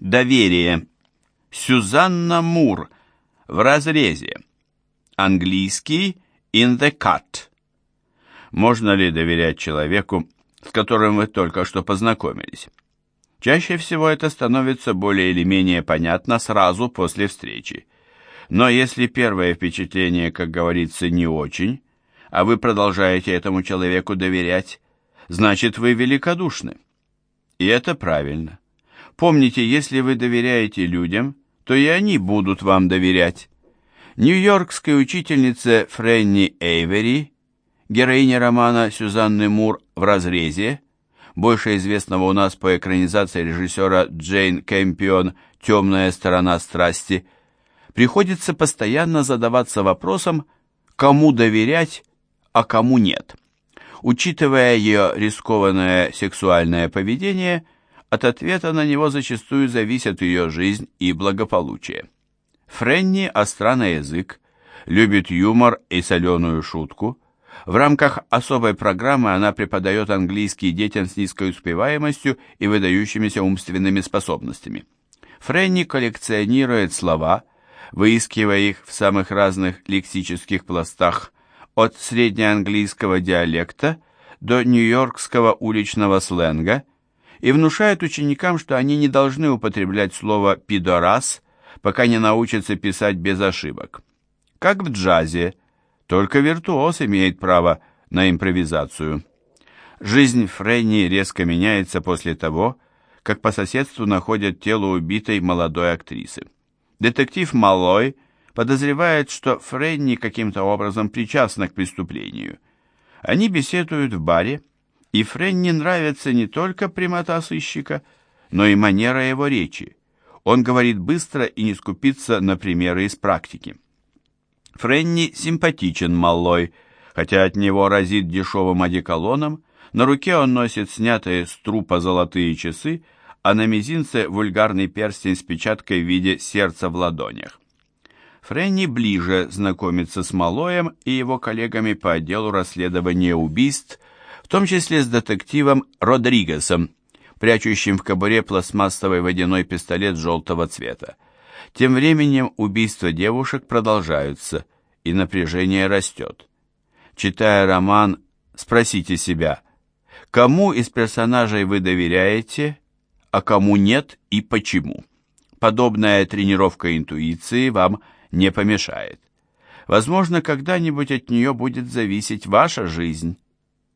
Доверие. Сюзанна Мур. В разрезе. Английский in the cut. Можно ли доверять человеку, с которым вы только что познакомились? Чаще всего это становится более или менее понятно сразу после встречи. Но если первое впечатление, как говорится, не очень, а вы продолжаете этому человеку доверять, значит вы великодушны. И это правильно. Помните, если вы доверяете людям, то и они будут вам доверять. Нью-Йоркской учительнице Фрэнни Эйвери, героине романа Сюзанны Мур «В разрезе», больше известного у нас по экранизации режиссера Джейн Кэмпион «Темная сторона страсти», приходится постоянно задаваться вопросом, кому доверять, а кому нет. Учитывая ее рискованное сексуальное поведение, от ответа на него зачастую зависят ее жизнь и благополучие. Френни остра язык, любит юмор и соленую шутку. В рамках особой программы она преподает английский детям с низкой успеваемостью и выдающимися умственными способностями. Френни коллекционирует слова, выискивая их в самых разных лексических пластах, от среднеанглийского диалекта до нью-йоркского уличного сленга, и внушает ученикам, что они не должны употреблять слово «пидорас», пока не научатся писать без ошибок. Как в джазе, только виртуоз имеет право на импровизацию. Жизнь Фрэнни резко меняется после того, как по соседству находят тело убитой молодой актрисы. Детектив Малой подозревает, что Фрэнни каким-то образом причастна к преступлению. Они беседуют в баре, и Фрэнни нравится не только прямота сыщика, но и манера его речи. Он говорит быстро и не скупится на примеры из практики. Френни симпатичен малой, хотя от него разит дешевым одеколоном, на руке он носит снятые с трупа золотые часы, а на мизинце вульгарный перстень с печаткой в виде сердца в ладонях. Френни ближе знакомится с Малоем и его коллегами по отделу расследования убийств, том числе с детективом Родригесом, прячущим в кобуре пластмассовый водяной пистолет желтого цвета. Тем временем убийства девушек продолжаются, и напряжение растет. Читая роман, спросите себя, кому из персонажей вы доверяете, а кому нет и почему. Подобная тренировка интуиции вам не помешает. Возможно, когда-нибудь от нее будет зависеть ваша жизнь.